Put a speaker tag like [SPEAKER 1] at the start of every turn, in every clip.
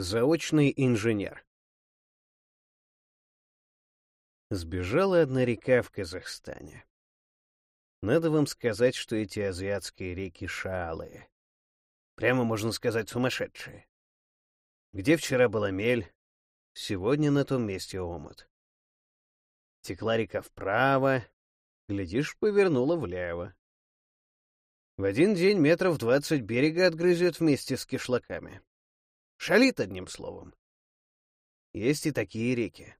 [SPEAKER 1] Заочный инженер. Сбежала одна река в Казахстане. Надо вам сказать, что эти азиатские реки шалые. Прямо можно сказать сумасшедшие. Где вчера была мель, сегодня на том месте омут. Текла река вправо, глядишь, повернула влево. В один день метров двадцать берега отгрызет вместе с кишлаками. Шалит, одним словом. Есть и такие реки.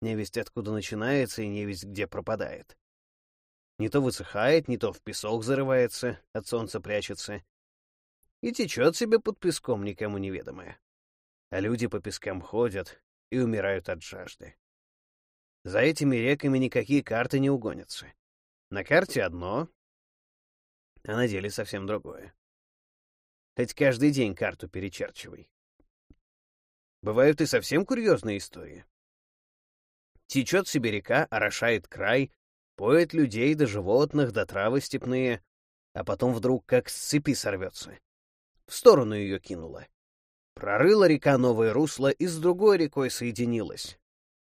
[SPEAKER 1] Невесть откуда начинается и невесть где пропадает. Не то высыхает, не то в песок зарывается, от солнца прячется. И течет себе под песком никому неведомое. А люди по пескам ходят и умирают от жажды. За этими реками никакие карты не угонятся. На карте одно, а на деле совсем другое. Хоть каждый день карту перечерчивай. Бывают и совсем курьезные истории. Течет себе река, орошает край, поет людей до животных, до травы степные, а потом вдруг как с цепи сорвется. В сторону ее кинула. Прорыла река новое русло и с другой рекой соединилась.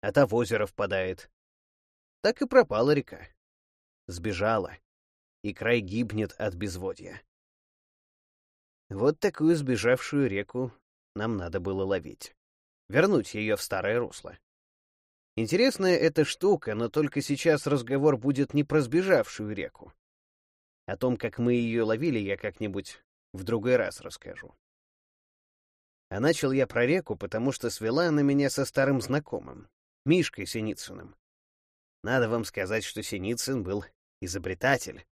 [SPEAKER 1] А та в озеро впадает. Так и пропала река. Сбежала. И край гибнет от безводья. Вот такую сбежавшую реку нам надо было ловить. Вернуть ее в старое русло. Интересная эта штука, но только сейчас разговор будет не про сбежавшую реку. О том, как мы ее ловили, я как-нибудь в другой раз расскажу. А начал я про реку, потому что свела она меня со старым знакомым, Мишкой Синицыным. Надо вам сказать, что Синицын был изобретатель,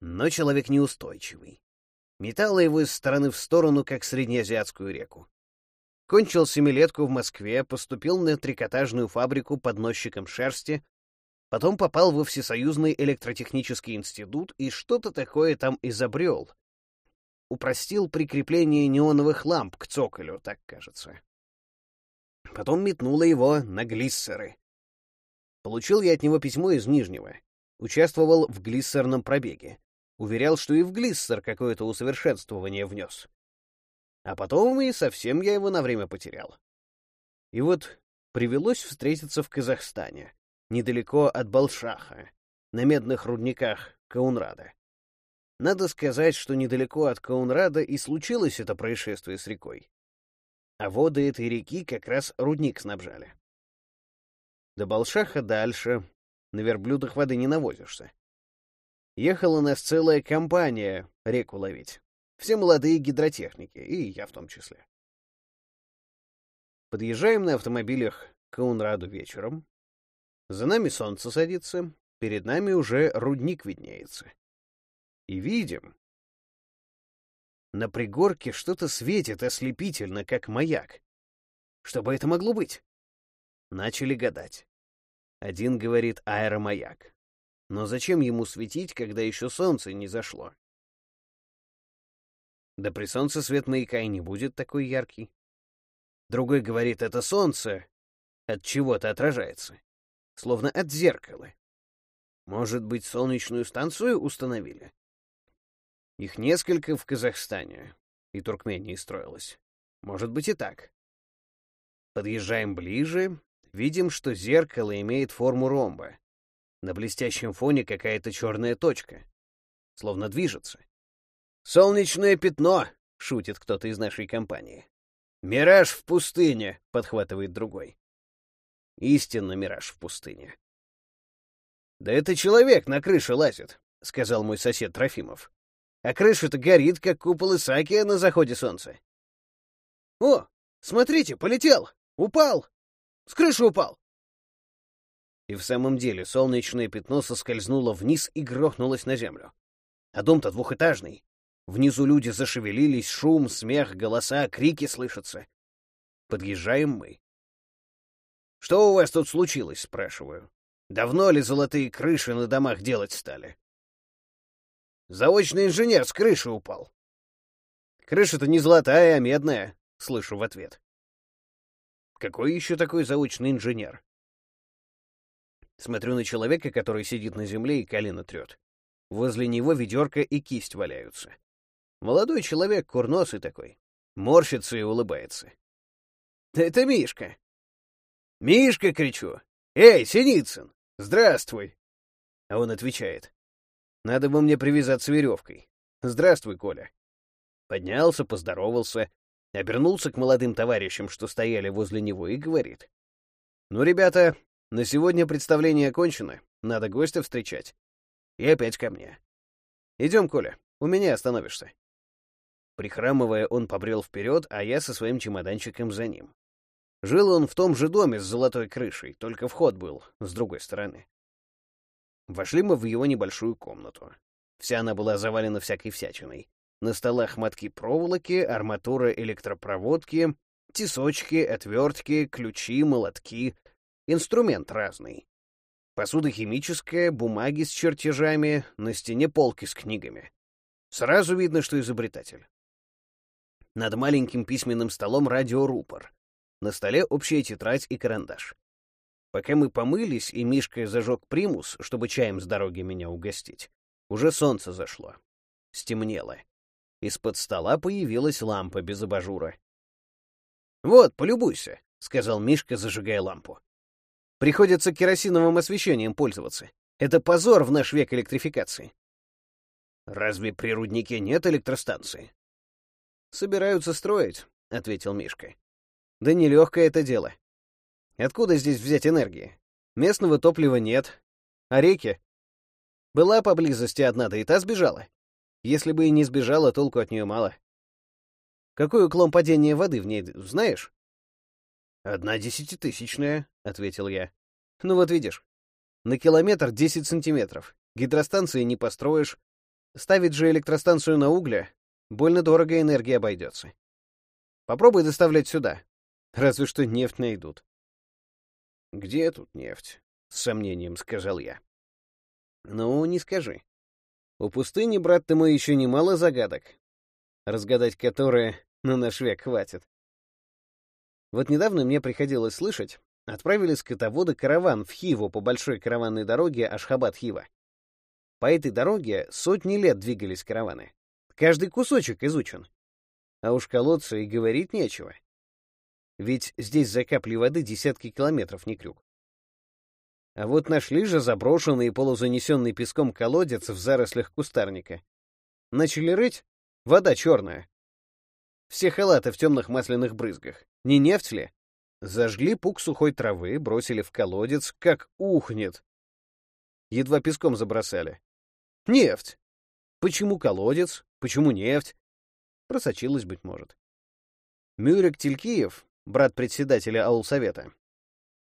[SPEAKER 1] но человек неустойчивый метала его из стороны в сторону, как среднеазиатскую реку. Кончил семилетку в Москве, поступил на трикотажную фабрику подносчиком шерсти, потом попал во Всесоюзный электротехнический институт и что-то такое там изобрел. Упростил прикрепление неоновых ламп к цоколю, так кажется. Потом метнуло его на глиссеры. Получил я от него письмо из Нижнего. Участвовал в глиссерном пробеге. Уверял, что и в глиссер какое-то усовершенствование внес. А потом и совсем я его на время потерял. И вот привелось встретиться в Казахстане, недалеко от Балшаха, на медных рудниках Каунрада. Надо сказать, что недалеко от Каунрада и случилось это происшествие с рекой. А воды этой реки как раз рудник снабжали. До Балшаха дальше, на верблюдах воды не навозишься. Ехала нас целая компания реку ловить. Все молодые гидротехники, и я в том числе. Подъезжаем на автомобилях к Каунраду вечером. За нами солнце садится, перед нами уже рудник виднеется. И видим. На пригорке что-то светит ослепительно, как маяк. Что бы это могло быть? Начали гадать. Один говорит аэромаяк. Но зачем ему светить, когда еще солнце не зашло? Да при солнце свет маяка и не будет такой яркий. Другой говорит, это солнце от чего-то отражается, словно от зеркала. Может быть, солнечную станцию установили? Их несколько в Казахстане и Туркмении строилось. Может быть и так. Подъезжаем ближе, видим, что зеркало имеет форму ромба. На блестящем фоне какая-то черная точка. Словно движется. «Солнечное пятно!» — шутит кто-то из нашей компании. «Мираж в пустыне!» — подхватывает другой. Истинно мираж в пустыне. «Да это человек на крыше лазит», — сказал мой сосед Трофимов. «А крыша-то горит, как купол Исаакия на заходе солнца». «О, смотрите, полетел! Упал! С крыши упал!» И в самом деле солнечное пятно соскользнуло вниз и грохнулось на землю. А дом-то двухэтажный. Внизу люди зашевелились, шум, смех, голоса, крики слышатся. Подъезжаем мы. «Что у вас тут случилось?» — спрашиваю. «Давно ли золотые крыши на домах делать стали?» «Заочный инженер с крыши упал». «Крыша-то не золотая, а медная», — слышу в ответ. «Какой еще такой заочный инженер?» Смотрю на человека, который сидит на земле и колено трет. Возле него ведерко и кисть валяются. Молодой человек, курносый такой. Морщится и улыбается. Это Мишка. «Мишка!» — кричу. «Эй, Синицын! Здравствуй!» А он отвечает. «Надо бы мне привязаться веревкой. Здравствуй, Коля!» Поднялся, поздоровался, обернулся к молодым товарищам, что стояли возле него, и говорит. «Ну, ребята, на сегодня представление окончено, надо гостя встречать. И опять ко мне. Идем, Коля, у меня остановишься». Прихрамывая, он побрел вперед, а я со своим чемоданчиком за ним. Жил он в том же доме с золотой крышей, только вход был с другой стороны. Вошли мы в его небольшую комнату. Вся она была завалена всякой всячиной. На столах мотки проволоки, арматура электропроводки, тесочки, отвертки, ключи, молотки. Инструмент разный. Посуда химическая, бумаги с чертежами, на стене полки с книгами. Сразу видно, что изобретатель. Над маленьким письменным столом радиорупор. На столе общая тетрадь и карандаш. Пока мы помылись, и Мишка зажег примус, чтобы чаем с дороги меня угостить, уже солнце зашло. Стемнело. Из-под стола появилась лампа без абажура. «Вот, полюбуйся», — сказал Мишка, зажигая лампу. «Приходится керосиновым освещением пользоваться. Это позор в наш век электрификации». «Разве при руднике нет электростанции?» «Собираются строить», — ответил Мишка. «Да нелегкое это дело. Откуда здесь взять энергии? Местного топлива нет. А реки? Была поблизости одна, да и та сбежала. Если бы и не сбежала, толку от нее мало. Какой уклон падения воды в ней, знаешь? «Одна десятитысячная», — ответил я. «Ну вот видишь, на километр десять сантиметров. Гидростанции не построишь. Ставить же электростанцию на угле больно дорого энергии обойдется. Попробуй доставлять сюда. Разве что нефть найдут». «Где тут нефть?» — с сомнением сказал я. «Ну, не скажи. У пустыни, брат ты мой, еще немало загадок, разгадать которые на наш век хватит. Вот недавно мне приходилось слышать, отправили скотоводы караван в Хиву по большой караванной дороге Ашхабад-Хива. По этой дороге сотни лет двигались караваны. Каждый кусочек изучен. А уж колодцы и говорить нечего. Ведь здесь за капли воды десятки километров не крюк. А вот нашли же заброшенный и полузанесенный песком колодец в зарослях кустарника. Начали рыть — вода черная. Все халаты в темных масляных брызгах. Не нефть ли? Зажгли пук сухой травы, бросили в колодец, как ухнет. Едва песком забросали. Нефть. Почему колодец? Почему нефть? Просочилась, быть может. Мюрик Телькиев, брат председателя аулсовета,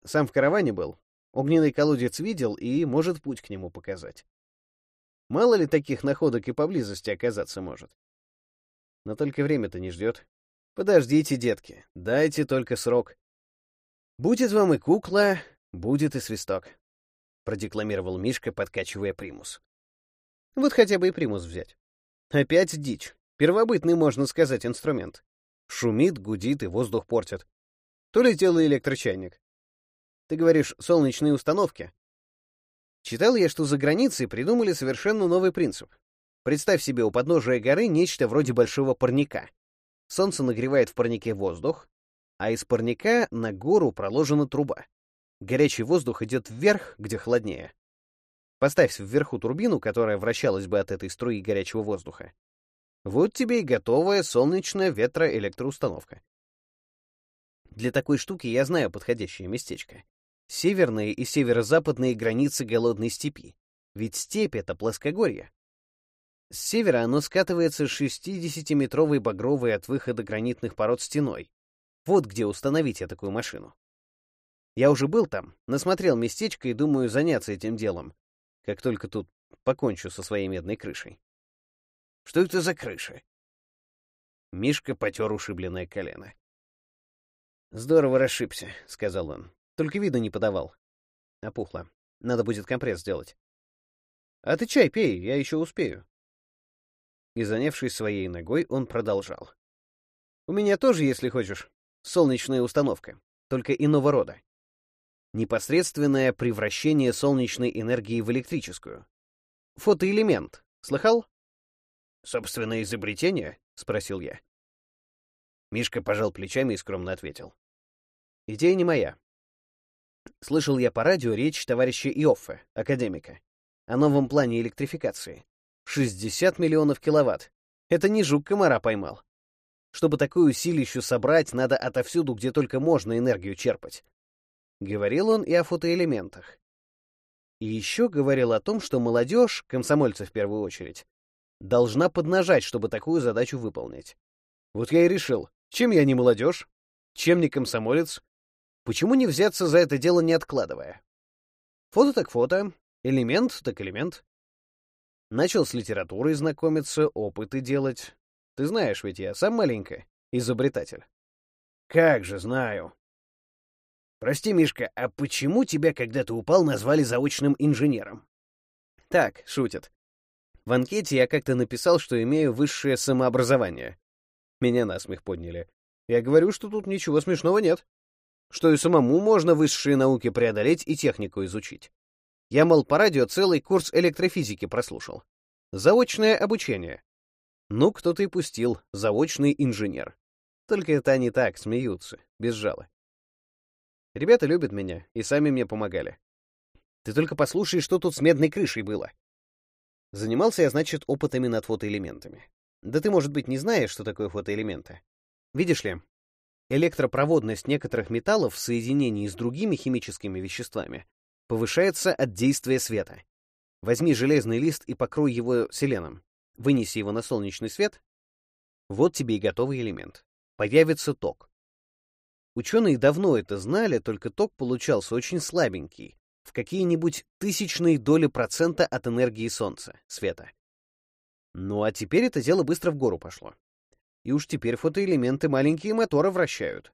[SPEAKER 1] сам в караване был, Огненный колодец видел и может путь к нему показать. Мало ли таких находок и поблизости оказаться может. Но только время-то не ждет. Подождите, детки, дайте только срок. Будет вам и кукла, будет и свисток, продекламировал Мишка, подкачивая примус. Вот хотя бы и примус взять. Опять дичь. Первобытный, можно сказать, инструмент. Шумит, гудит и воздух портит. То ли дело электрочайник. Ты говоришь, солнечные установки. Читал я, что за границей придумали совершенно новый принцип. Представь себе у подножия горы нечто вроде большого парника. Солнце нагревает в парнике воздух, а из парника на гору проложена труба. Горячий воздух идет вверх, где холоднее. Поставь вверху турбину, которая вращалась бы от этой струи горячего воздуха. Вот тебе и готовая солнечная ветроэлектроустановка. Для такой штуки я знаю подходящее местечко северные и северо-западные границы голодной степи, ведь степь — это плоскогорье. С севера оно скатывается 60-метровой багровой от выхода гранитных пород стеной. Вот где установить я такую машину. Я уже был там, насмотрел местечко и думаю заняться этим делом, как только тут покончу со своей медной крышей. Что это за крыша? Мишка потер ушибленное колено. «Здорово расшибся», — сказал он. Только вида не подавал. Опухло. Надо будет компресс сделать. А ты чай пей, я еще успею. И, занявшись своей ногой, он продолжал. У меня тоже, если хочешь, солнечная установка, только иного рода. Непосредственное превращение солнечной энергии в электрическую. Фотоэлемент. Слыхал? Собственное изобретение? — спросил я. Мишка пожал плечами и скромно ответил. Идея не моя. Слышал я по радио речь товарища Иоффе, академика, о новом плане электрификации. 60 миллионов киловатт. Это не жук комара поймал. Чтобы такую силищу собрать, надо отовсюду, где только можно, энергию черпать. Говорил он и о фотоэлементах. И еще говорил о том, что молодежь, комсомольцы в первую очередь, должна поднажать, чтобы такую задачу выполнить. Вот я и решил, чем я не молодежь, чем не комсомолец, почему не взяться за это дело, не откладывая? Фото так фото, элемент так элемент. Начал с литературой знакомиться, опыты делать. Ты знаешь, ведь я сам маленько изобретатель. Как же знаю. Прости, Мишка, а почему тебя, когда ты упал, назвали заочным инженером? Так, шутят. В анкете я как-то написал, что имею высшее самообразование. Меня насмех подняли. Я говорю, что тут ничего смешного нет. Что и самому можно высшие науки преодолеть и технику изучить. Я, мол, по радио целый курс электрофизики прослушал. Заочное обучение. Ну, кто-то и пустил, заочный инженер. Только это они так, смеются, без жала. Ребята любят меня и сами мне помогали. Ты только послушай, что тут с медной крышей было. Занимался я, значит, опытами над фотоэлементами. Да ты, может быть, не знаешь, что такое фотоэлементы. Видишь ли, электропроводность некоторых металлов в соединении с другими химическими веществами повышается от действия света. Возьми железный лист и покрой его селеном. Вынеси его на солнечный свет. Вот тебе и готовый элемент. Появится ток. Ученые давно это знали, только ток получался очень слабенький, в какие-нибудь тысячные доли процента от энергии Солнца, света. Ну а теперь это дело быстро в гору пошло. И уж теперь фотоэлементы маленькие моторы вращают.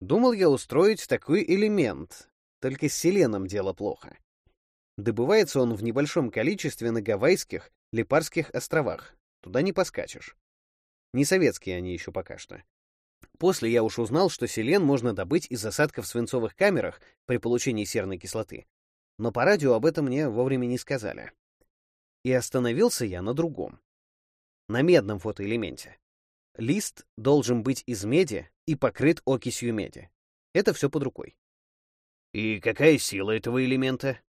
[SPEAKER 1] Думал я устроить такой элемент, только с селеном дело плохо. Добывается он в небольшом количестве на Гавайских, Липарских островах. Туда не поскачешь. Не советские они еще пока что. После я уж узнал, что селен можно добыть из осадков в свинцовых камерах при получении серной кислоты. Но по радио об этом мне вовремя не сказали. И остановился я на другом. На медном фотоэлементе. Лист должен быть из меди и покрыт окисью меди. Это все под рукой. И какая сила этого элемента?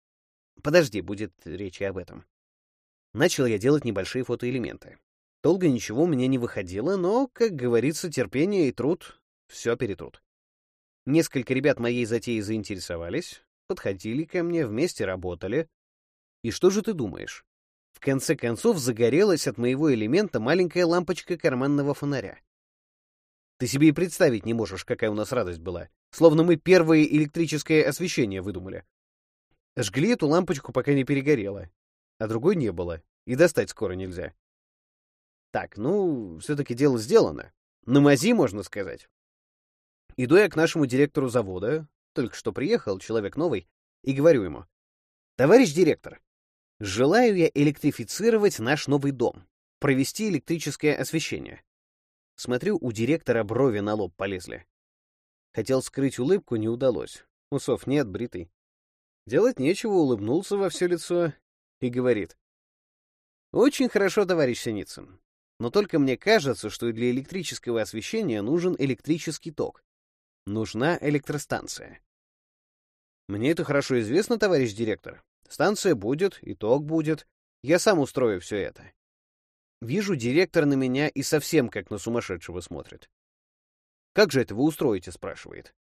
[SPEAKER 1] Подожди, будет речь об этом. Начал я делать небольшие фотоэлементы. Долго ничего у меня не выходило, но, как говорится, терпение и труд — все перетрут. Несколько ребят моей затеи заинтересовались, подходили ко мне, вместе работали. И что же ты думаешь? В конце концов загорелась от моего элемента маленькая лампочка карманного фонаря. Ты себе и представить не можешь, какая у нас радость была. Словно мы первое электрическое освещение выдумали. Жгли эту лампочку, пока не перегорела. А другой не было. И достать скоро нельзя. Так, ну, все-таки дело сделано. На мази, можно сказать. Иду я к нашему директору завода, только что приехал, человек новый, и говорю ему. «Товарищ директор, желаю я электрифицировать наш новый дом, провести электрическое освещение». Смотрю, у директора брови на лоб полезли. Хотел скрыть улыбку, не удалось. Усов нет, бритый. Делать нечего, улыбнулся во все лицо и говорит. «Очень хорошо, товарищ Синицын. Но только мне кажется, что для электрического освещения нужен электрический ток. Нужна электростанция. Мне это хорошо известно, товарищ директор. Станция будет, и ток будет. Я сам устрою все это. Вижу, директор на меня и совсем как на сумасшедшего смотрит. «Как же это вы устроите?» — спрашивает.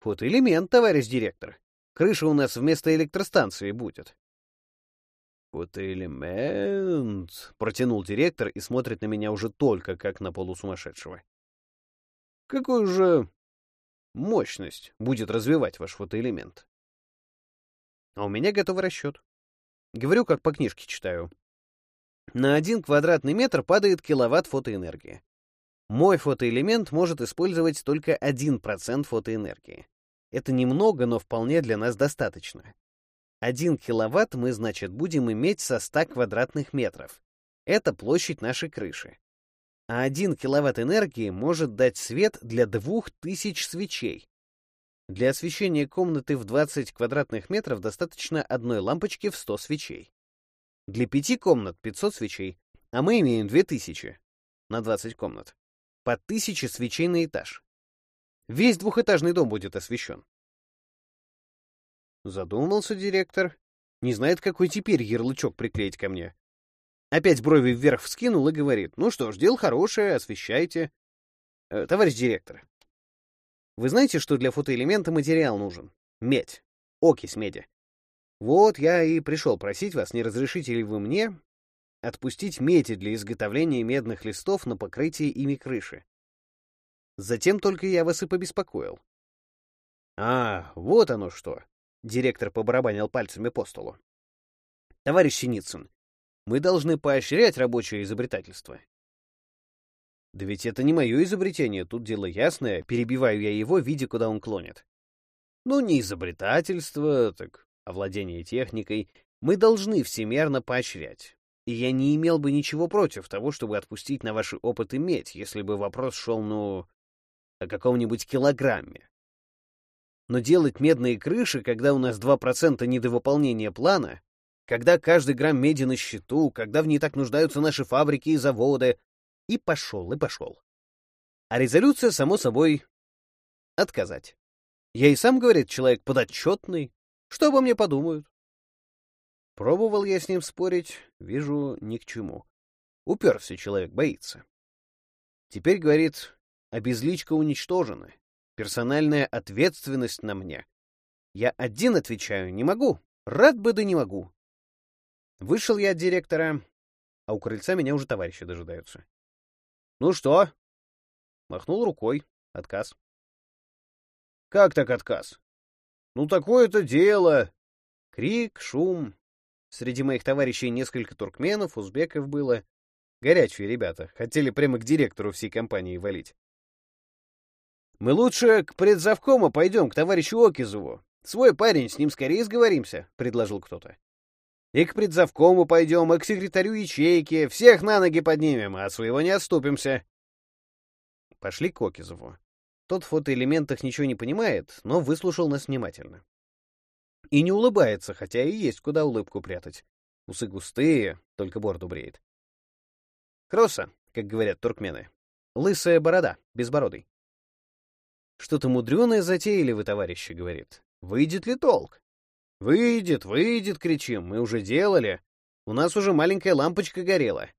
[SPEAKER 1] «Фотоэлемент, товарищ директор. Крыша у нас вместо электростанции будет. «Фотоэлемент», — протянул директор и смотрит на меня уже только как на полусумасшедшего. «Какую же мощность будет развивать ваш фотоэлемент?» А у меня готовый расчет. Говорю, как по книжке читаю. На один квадратный метр падает киловатт фотоэнергии. Мой фотоэлемент может использовать только 1% фотоэнергии. Это немного, но вполне для нас достаточно. 1 киловатт мы, значит, будем иметь со 100 квадратных метров. Это площадь нашей крыши. А 1 киловатт энергии может дать свет для 2000 свечей. Для освещения комнаты в 20 квадратных метров достаточно одной лампочки в 100 свечей. Для пяти комнат 500 свечей, а мы имеем 2000 на 20 комнат. По 1000 свечей на этаж. Весь двухэтажный дом будет освещен. Задумался директор. Не знает, какой теперь ярлычок приклеить ко мне. Опять брови вверх вскинул и говорит, ну что ж, дело хорошее, освещайте. Э, товарищ директор, вы знаете, что для фотоэлемента материал нужен? Медь. Окись меди. Вот я и пришел просить вас, не разрешите ли вы мне отпустить меди для изготовления медных листов на покрытие ими крыши. Затем только я вас и побеспокоил. А, вот оно что. Директор побарабанил пальцами по столу. Товарищ Синицын, мы должны поощрять рабочее изобретательство. Да ведь это не мое изобретение, тут дело ясное, перебиваю я его, видя, куда он клонит. Ну, не изобретательство, так овладение техникой мы должны всемерно поощрять. И я не имел бы ничего против того, чтобы отпустить на ваши опыты медь, если бы вопрос шел, ну, о каком-нибудь килограмме. Но делать медные крыши, когда у нас 2% недовыполнения плана, когда каждый грамм меди на счету, когда в ней так нуждаются наши фабрики и заводы, и пошел, и пошел. А резолюция, само собой, отказать. Я и сам, говорит, человек подотчетный. Что обо мне подумают? Пробовал я с ним спорить, вижу, ни к чему. Уперся человек, боится. Теперь, говорит, обезличка уничтожена. Персональная ответственность на мне. Я один отвечаю, не могу. Рад бы, да не могу. Вышел я от директора, а у крыльца меня уже товарищи дожидаются. «Ну что?» Махнул рукой. Отказ. «Как так отказ?» «Ну, такое-то дело!» Крик, шум. Среди моих товарищей несколько туркменов, узбеков было. Горячие ребята. Хотели прямо к директору всей компании валить. «Мы лучше к предзавкому пойдем, к товарищу Окизову. Свой парень, с ним скорее сговоримся», — предложил кто-то. И к предзавкому пойдем, и к секретарю ячейки. Всех на ноги поднимем, а от своего не отступимся. Пошли к Окизову. Тот в фотоэлементах ничего не понимает, но выслушал нас внимательно. И не улыбается, хотя и есть куда улыбку прятать. Усы густые, только бороду бреет. Кросса, как говорят туркмены. Лысая борода, безбородый. Что-то мудреное затеяли вы, товарищи, говорит. Выйдет ли толк? «Выйдет, выйдет!» — кричим. «Мы уже делали. У нас уже маленькая лампочка горела».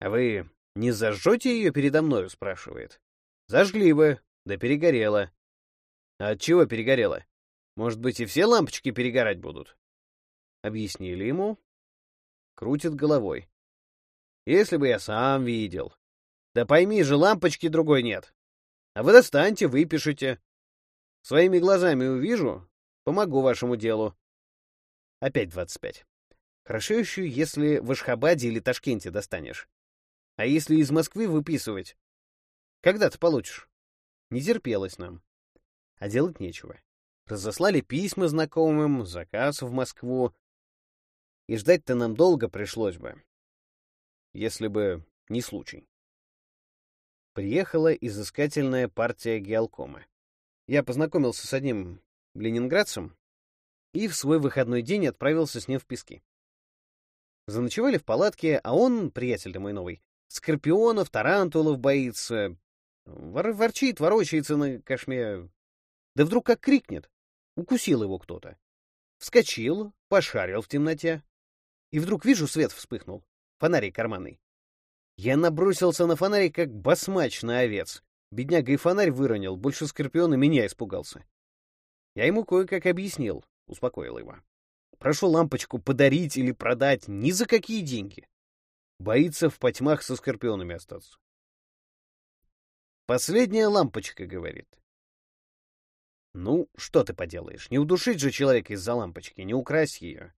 [SPEAKER 1] «А вы не зажжете ее передо мною?» — спрашивает. «Зажгли бы, да перегорела». «А от чего перегорела? Может быть, и все лампочки перегорать будут?» Объяснили ему. Крутит головой. «Если бы я сам видел. Да пойми же, лампочки другой нет. А вы достаньте, выпишите. Своими глазами увижу, Помогу вашему делу. Опять двадцать пять. Хорошо еще, если в Ашхабаде или Ташкенте достанешь. А если из Москвы выписывать? Когда ты получишь? Не терпелось нам. А делать нечего. Разослали письма знакомым, заказ в Москву. И ждать-то нам долго пришлось бы. Если бы не случай. Приехала изыскательная партия геалкома. Я познакомился с одним ленинградцем и в свой выходной день отправился с ним в пески. Заночевали в палатке, а он, приятель-то мой новый, скорпионов, тарантулов боится, вор ворчит, ворочается на кошме. Да вдруг как крикнет. Укусил его кто-то. Вскочил, пошарил в темноте. И вдруг вижу, свет вспыхнул. Фонарик карманный. Я набросился на фонарик, как басмач на овец. Бедняга и фонарь выронил, больше скорпиона меня испугался. Я ему кое-как объяснил, успокоил его. Прошу лампочку подарить или продать ни за какие деньги. Боится в потьмах со скорпионами остаться. Последняя лампочка, говорит. Ну, что ты поделаешь, не удушить же человека из-за лампочки, не украсть ее.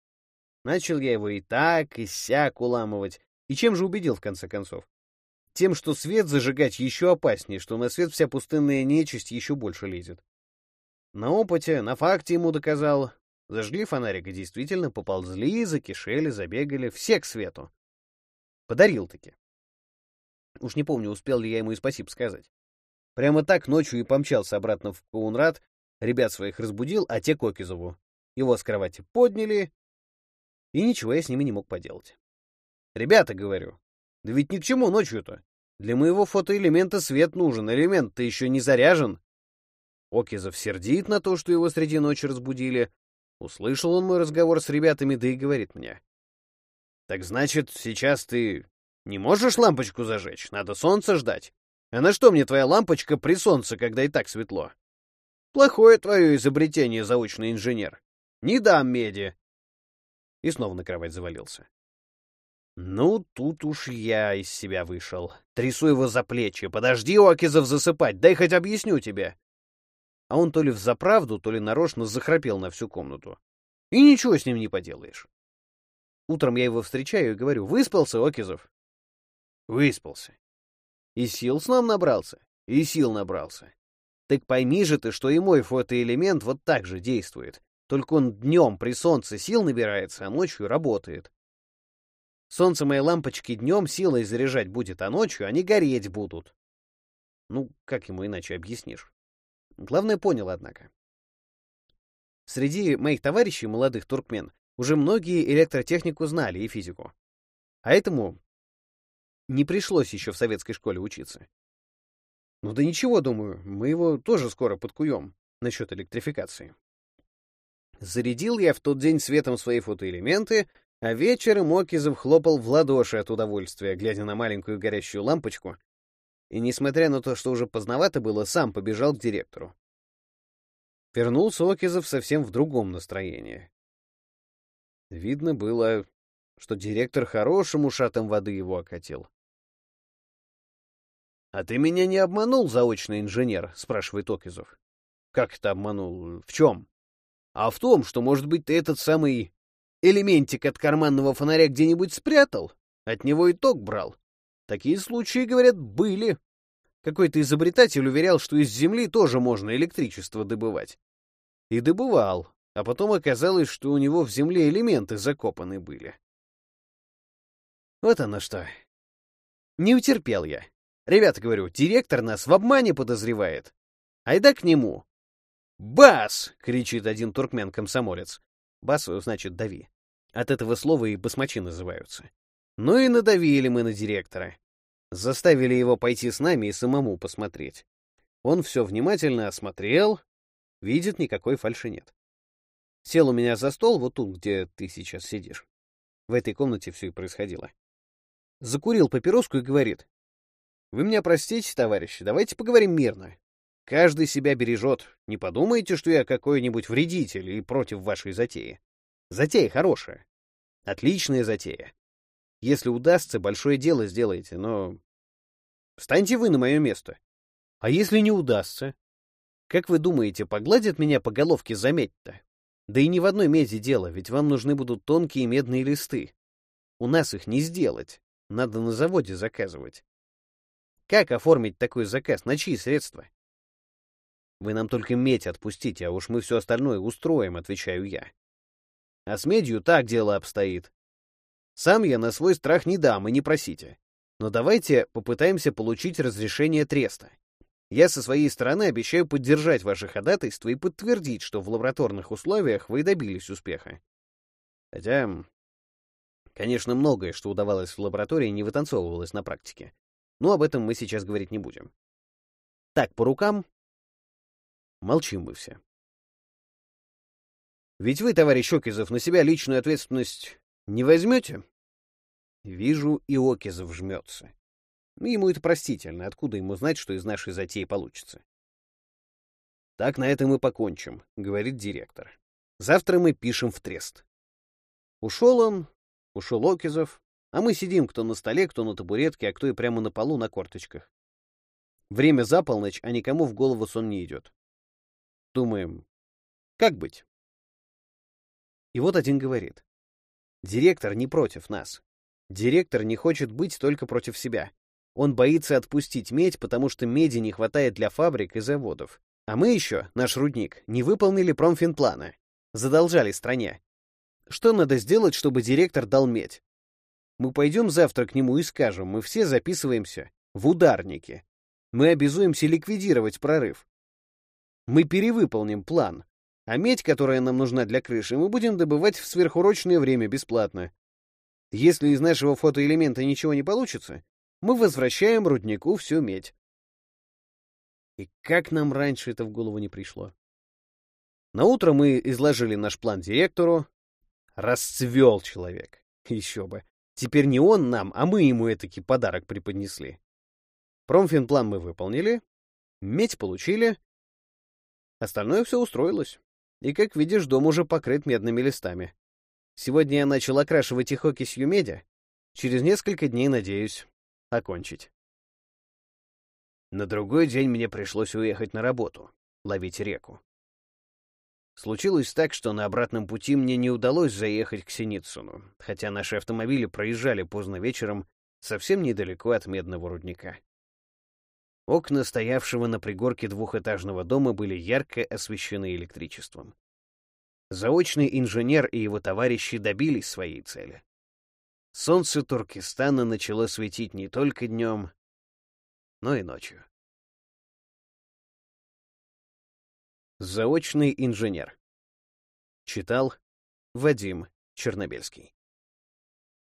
[SPEAKER 1] Начал я его и так, и сяк уламывать. И чем же убедил, в конце концов? Тем, что свет зажигать еще опаснее, что на свет вся пустынная нечисть еще больше лезет. На опыте, на факте ему доказал. Зажгли фонарик и действительно поползли, закишели, забегали, все к свету. Подарил-таки. Уж не помню, успел ли я ему и спасибо сказать. Прямо так ночью и помчался обратно в Каунрад, ребят своих разбудил, а те Кокизову. Его с кровати подняли, и ничего я с ними не мог поделать. «Ребята, — говорю, — да ведь ни к чему ночью-то. Для моего фотоэлемента свет нужен, элемент-то еще не заряжен. Окизов сердит на то, что его среди ночи разбудили. Услышал он мой разговор с ребятами, да и говорит мне. «Так значит, сейчас ты не можешь лампочку зажечь? Надо солнце ждать. А на что мне твоя лампочка при солнце, когда и так светло? Плохое твое изобретение, заучный инженер. Не дам меди. И снова на кровать завалился. Ну, тут уж я из себя вышел. Трясу его за плечи. Подожди, Окизов, засыпать, дай хоть объясню тебе. А он то ли взаправду, то ли нарочно захрапел на всю комнату. И ничего с ним не поделаешь. Утром я его встречаю и говорю, выспался, Окизов? Выспался. И сил сном набрался, и сил набрался. Так пойми же ты, что и мой фотоэлемент вот так же действует. Только он днем при солнце сил набирается, а ночью работает. Солнце моей лампочки днем силой заряжать будет, а ночью они гореть будут. Ну, как ему иначе объяснишь? Главное, понял, однако. Среди моих товарищей, молодых туркмен, уже многие электротехнику знали и физику. А этому не пришлось еще в советской школе учиться. Ну да ничего, думаю, мы его тоже скоро подкуем насчет электрификации. Зарядил я в тот день светом свои фотоэлементы, а вечером Окизов хлопал в ладоши от удовольствия, глядя на маленькую горящую лампочку, и, несмотря на то, что уже поздновато было, сам побежал к директору. Вернулся Окизов совсем в другом настроении. Видно было, что директор хорошим ушатом воды его окатил. «А ты меня не обманул, заочный инженер?» — спрашивает Окизов. «Как это обманул? В чем?» «А в том, что, может быть, ты этот самый элементик от карманного фонаря где-нибудь спрятал, от него и ток брал. Такие случаи, говорят, были. Какой-то изобретатель уверял, что из земли тоже можно электричество добывать. И добывал, а потом оказалось, что у него в земле элементы закопаны были. Вот оно что. Не утерпел я. Ребята, говорю, директор нас в обмане подозревает. Айда к нему. «Бас!» — кричит один туркмен-комсомолец. «Бас» значит «дави». От этого слова и басмачи называются. Ну и надавили мы на директора. Заставили его пойти с нами и самому посмотреть. Он все внимательно осмотрел, видит, никакой фальши нет. Сел у меня за стол, вот тут, где ты сейчас сидишь. В этой комнате все и происходило. Закурил папироску и говорит, вы меня простите, товарищи, давайте поговорим мирно. Каждый себя бережет. Не подумайте, что я какой-нибудь вредитель и против вашей затеи. Затея хорошая. Отличная затея. Если удастся, большое дело сделаете, но... Встаньте вы на мое место. А если не удастся? Как вы думаете, погладят меня по головке за медь-то? Да и не в одной меди дело, ведь вам нужны будут тонкие медные листы. У нас их не сделать. Надо на заводе заказывать. Как оформить такой заказ? На чьи средства? Вы нам только медь отпустите, а уж мы все остальное устроим, отвечаю я. А с медью так дело обстоит. Сам я на свой страх не дам и не просите. Но давайте попытаемся получить разрешение треста. Я со своей стороны обещаю поддержать ваше ходатайство и подтвердить, что в лабораторных условиях вы добились успеха. Хотя, конечно, многое, что удавалось в лаборатории, не вытанцовывалось на практике. Но об этом мы сейчас говорить не будем. Так, по рукам. Молчим мы все. Ведь вы, товарищ Окизов, на себя личную ответственность не возьмете? Вижу, и Окизов жмется. Ему это простительно, откуда ему знать, что из нашей затеи получится? Так на этом и покончим, говорит директор. Завтра мы пишем в трест. Ушел он, ушел Окизов, а мы сидим кто на столе, кто на табуретке, а кто и прямо на полу на корточках. Время за полночь, а никому в голову сон не идет. Думаем, как быть? И вот один говорит. Директор не против нас. Директор не хочет быть только против себя. Он боится отпустить медь, потому что меди не хватает для фабрик и заводов. А мы еще, наш рудник, не выполнили промфинплана. Задолжали стране. Что надо сделать, чтобы директор дал медь? Мы пойдем завтра к нему и скажем, мы все записываемся в ударники. Мы обязуемся ликвидировать прорыв. Мы перевыполним план. А медь, которая нам нужна для крыши, мы будем добывать в сверхурочное время бесплатно. Если из нашего фотоэлемента ничего не получится, мы возвращаем руднику всю медь. И как нам раньше это в голову не пришло? На утро мы изложили наш план директору. Расцвел человек. Еще бы. Теперь не он нам, а мы ему этакий подарок преподнесли. Промфинплан мы выполнили, медь получили. Остальное все устроилось. И, как видишь, дом уже покрыт медными листами. Сегодня я начал окрашивать их окисью меди. Через несколько дней, надеюсь, окончить. На другой день мне пришлось уехать на работу, ловить реку. Случилось так, что на обратном пути мне не удалось заехать к Синицыну, хотя наши автомобили проезжали поздно вечером совсем недалеко от медного рудника. Окна стоявшего на пригорке двухэтажного дома были ярко освещены электричеством. Заочный инженер и его товарищи добились своей цели. Солнце Туркестана начало светить не только днем, но и ночью. Заочный инженер. Читал Вадим Чернобельский.